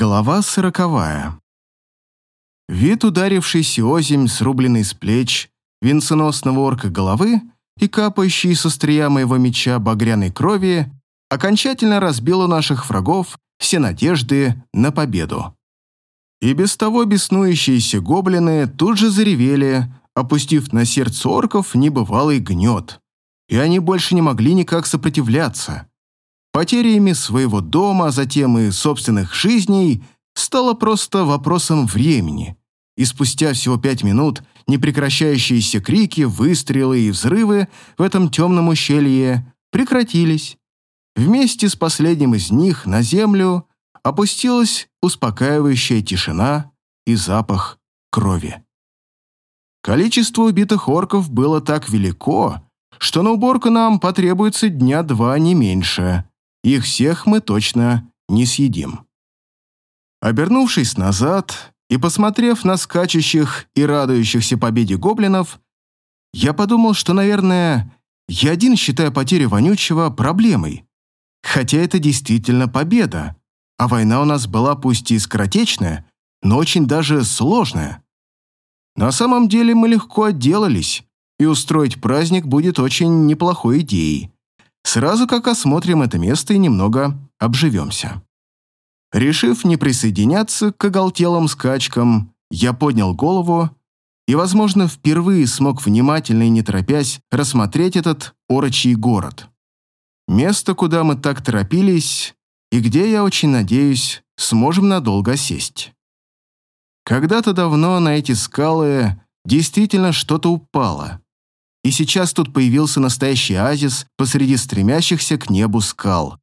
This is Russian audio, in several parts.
Глава сороковая. Вид ударившийся озимь, срубленный с плеч, венценосного орка головы и капающий со стрия моего меча багряной крови окончательно разбил у наших врагов все надежды на победу. И без того беснующиеся гоблины тут же заревели, опустив на сердце орков небывалый гнет, и они больше не могли никак сопротивляться. Потерями своего дома, а затем и собственных жизней стало просто вопросом времени. И спустя всего пять минут непрекращающиеся крики, выстрелы и взрывы в этом темном ущелье прекратились. Вместе с последним из них на землю опустилась успокаивающая тишина и запах крови. Количество убитых орков было так велико, что на уборку нам потребуется дня два не меньше. Их всех мы точно не съедим. Обернувшись назад и посмотрев на скачущих и радующихся победе гоблинов, я подумал, что, наверное, я один считаю потерю вонючего проблемой. Хотя это действительно победа, а война у нас была пусть и скоротечная, но очень даже сложная. На самом деле мы легко отделались, и устроить праздник будет очень неплохой идеей сразу как осмотрим это место и немного обживемся. Решив не присоединяться к оголтелым скачкам, я поднял голову и, возможно, впервые смог внимательно и не торопясь рассмотреть этот орочий город. Место, куда мы так торопились, и где, я очень надеюсь, сможем надолго сесть. Когда-то давно на эти скалы действительно что-то упало, и сейчас тут появился настоящий оазис посреди стремящихся к небу скал.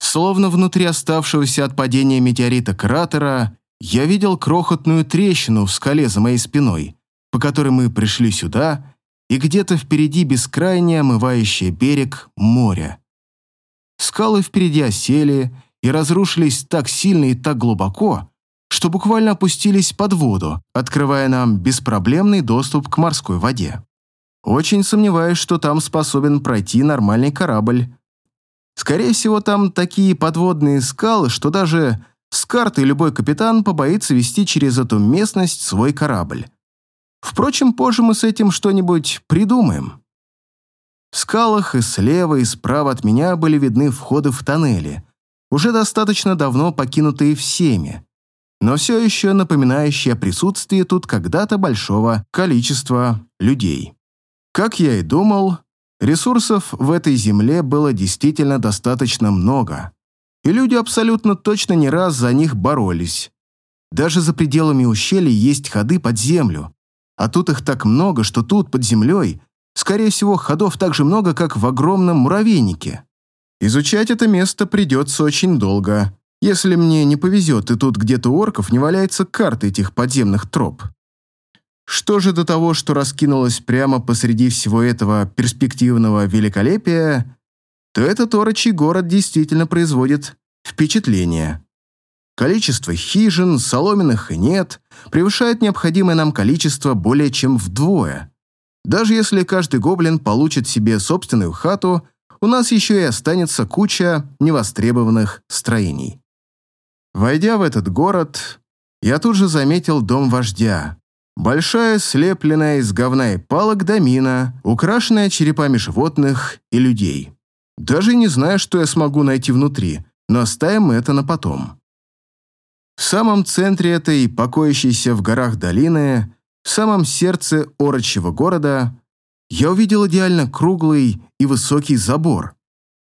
Словно внутри оставшегося от падения метеорита кратера, я видел крохотную трещину в скале за моей спиной, по которой мы пришли сюда, и где-то впереди бескрайнее омывающее берег моря. Скалы впереди осели и разрушились так сильно и так глубоко, что буквально опустились под воду, открывая нам беспроблемный доступ к морской воде. Очень сомневаюсь, что там способен пройти нормальный корабль. Скорее всего, там такие подводные скалы, что даже с карты любой капитан побоится вести через эту местность свой корабль. Впрочем, позже мы с этим что-нибудь придумаем. В скалах и слева, и справа от меня были видны входы в тоннели, уже достаточно давно покинутые всеми, но все еще напоминающие о присутствии тут когда-то большого количества людей. Как я и думал, ресурсов в этой земле было действительно достаточно много, и люди абсолютно точно не раз за них боролись. Даже за пределами ущелья есть ходы под землю, а тут их так много, что тут, под землей, скорее всего, ходов так же много, как в огромном муравейнике. Изучать это место придется очень долго, если мне не повезет, и тут где-то орков не валяется карта этих подземных троп. Что же до того, что раскинулось прямо посреди всего этого перспективного великолепия, то этот орочий город действительно производит впечатление. Количество хижин, соломенных и нет, превышает необходимое нам количество более чем вдвое. Даже если каждый гоблин получит себе собственную хату, у нас еще и останется куча невостребованных строений. Войдя в этот город, я тут же заметил дом вождя, Большая, слепленная из говна и палок домина, украшенная черепами животных и людей. Даже не знаю, что я смогу найти внутри, но оставим это на потом. В самом центре этой покоящейся в горах долины, в самом сердце орочьего города, я увидел идеально круглый и высокий забор.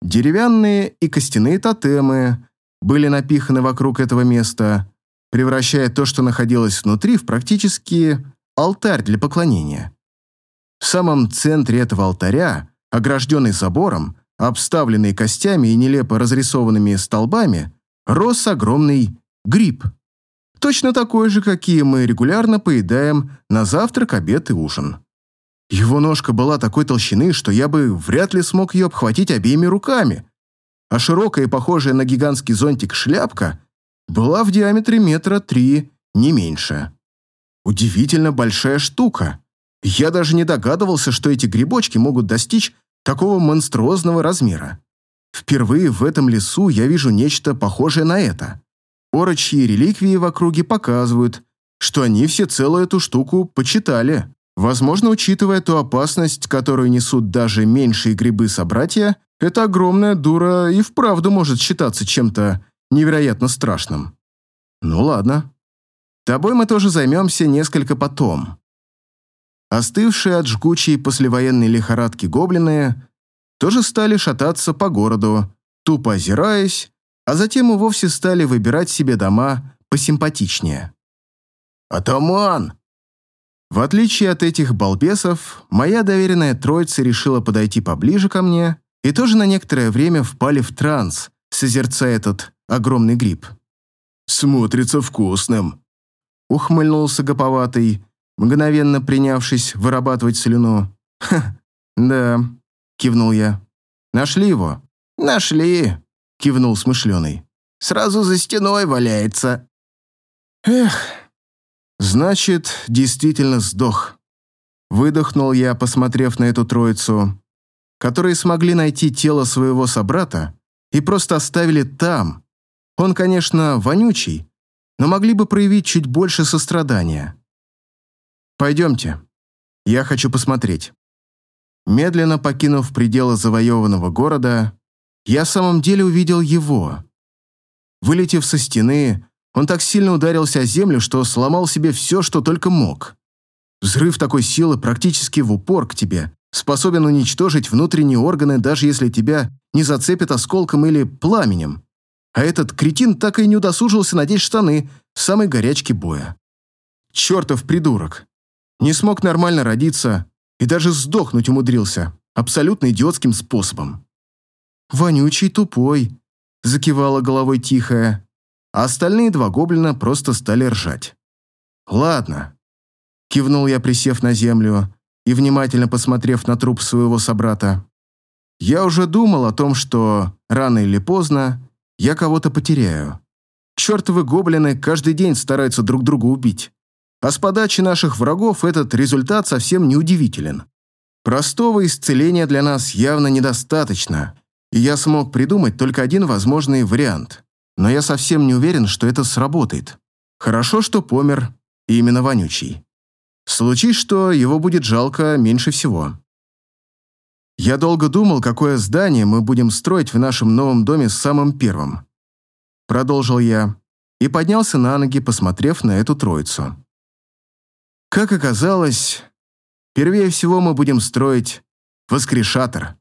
Деревянные и костяные тотемы были напиханы вокруг этого места, превращая то, что находилось внутри, в практически алтарь для поклонения. В самом центре этого алтаря, огражденный забором, обставленный костями и нелепо разрисованными столбами, рос огромный гриб. Точно такой же, какие мы регулярно поедаем на завтрак, обед и ужин. Его ножка была такой толщины, что я бы вряд ли смог ее обхватить обеими руками, а широкая, похожая на гигантский зонтик шляпка была в диаметре метра три, не меньше. Удивительно большая штука. Я даже не догадывался, что эти грибочки могут достичь такого монструозного размера. Впервые в этом лесу я вижу нечто похожее на это. Орочьи реликвии в округе показывают, что они все целую эту штуку почитали. Возможно, учитывая ту опасность, которую несут даже меньшие грибы-собратья, эта огромная дура и вправду может считаться чем-то невероятно страшным. Ну ладно. Тобой мы тоже займемся несколько потом. Остывшие от жгучей послевоенной лихорадки гоблины тоже стали шататься по городу, тупо озираясь, а затем и вовсе стали выбирать себе дома посимпатичнее. «Атаман!» В отличие от этих балбесов, моя доверенная троица решила подойти поближе ко мне и тоже на некоторое время впали в транс, созерцая этот огромный гриб. «Смотрится вкусным», — ухмыльнулся гоповатый, мгновенно принявшись вырабатывать слюну. «Ха, да», — кивнул я. «Нашли его?» «Нашли», — кивнул смышленый. «Сразу за стеной валяется». «Эх, значит, действительно сдох». Выдохнул я, посмотрев на эту троицу, которые смогли найти тело своего собрата и просто оставили там. Он, конечно, вонючий, но могли бы проявить чуть больше сострадания. «Пойдемте. Я хочу посмотреть». Медленно покинув пределы завоеванного города, я в самом деле увидел его. Вылетев со стены, он так сильно ударился о землю, что сломал себе все, что только мог. Взрыв такой силы практически в упор к тебе способен уничтожить внутренние органы, даже если тебя не зацепит осколком или пламенем. А этот кретин так и не удосужился надеть штаны в самой горячке боя. Чертов придурок. Не смог нормально родиться и даже сдохнуть умудрился абсолютно идиотским способом. «Вонючий тупой», — закивала головой тихая, а остальные два гоблина просто стали ржать. «Ладно», — кивнул я, присев на землю и внимательно посмотрев на труп своего собрата. «Я уже думал о том, что рано или поздно я кого-то потеряю. Чертовы гоблины каждый день стараются друг друга убить. А с подачи наших врагов этот результат совсем не удивителен. Простого исцеления для нас явно недостаточно, и я смог придумать только один возможный вариант. Но я совсем не уверен, что это сработает. Хорошо, что помер именно вонючий. Случись, что его будет жалко меньше всего. Я долго думал, какое здание мы будем строить в нашем новом доме самым первым. Продолжил я и поднялся на ноги, посмотрев на эту троицу. Как оказалось, первее всего мы будем строить воскрешатор.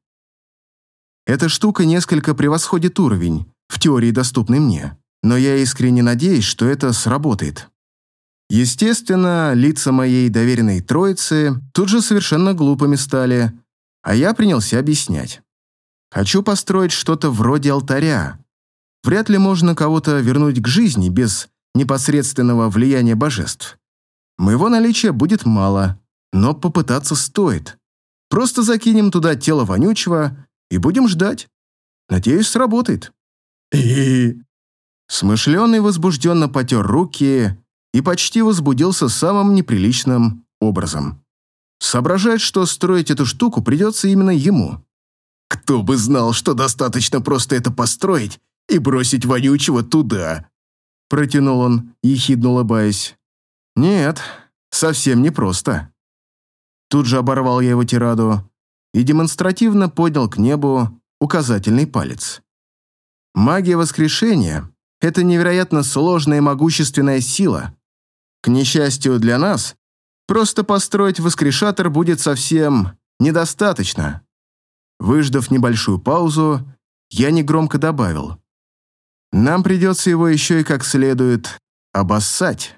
Эта штука несколько превосходит уровень, в теории доступный мне, но я искренне надеюсь, что это сработает. Естественно, лица моей доверенной троицы тут же совершенно глупыми стали, а я принялся объяснять. Хочу построить что-то вроде алтаря. Вряд ли можно кого-то вернуть к жизни без непосредственного влияния божеств. Моего наличия будет мало, но попытаться стоит. Просто закинем туда тело вонючего и будем ждать. Надеюсь, сработает. И... Смышленый возбужденно потер руки и почти возбудился самым неприличным образом. Соображает, что строить эту штуку придется именно ему. Кто бы знал, что достаточно просто это построить и бросить вонючего туда. Протянул он, ехидно улыбаясь. Нет, совсем не просто. Тут же оборвал я его тираду и демонстративно поднял к небу указательный палец. Магия воскрешения — это невероятно сложная и могущественная сила. К несчастью для нас, Просто построить воскрешатор будет совсем недостаточно. Выждав небольшую паузу, я негромко добавил. Нам придется его еще и как следует обоссать.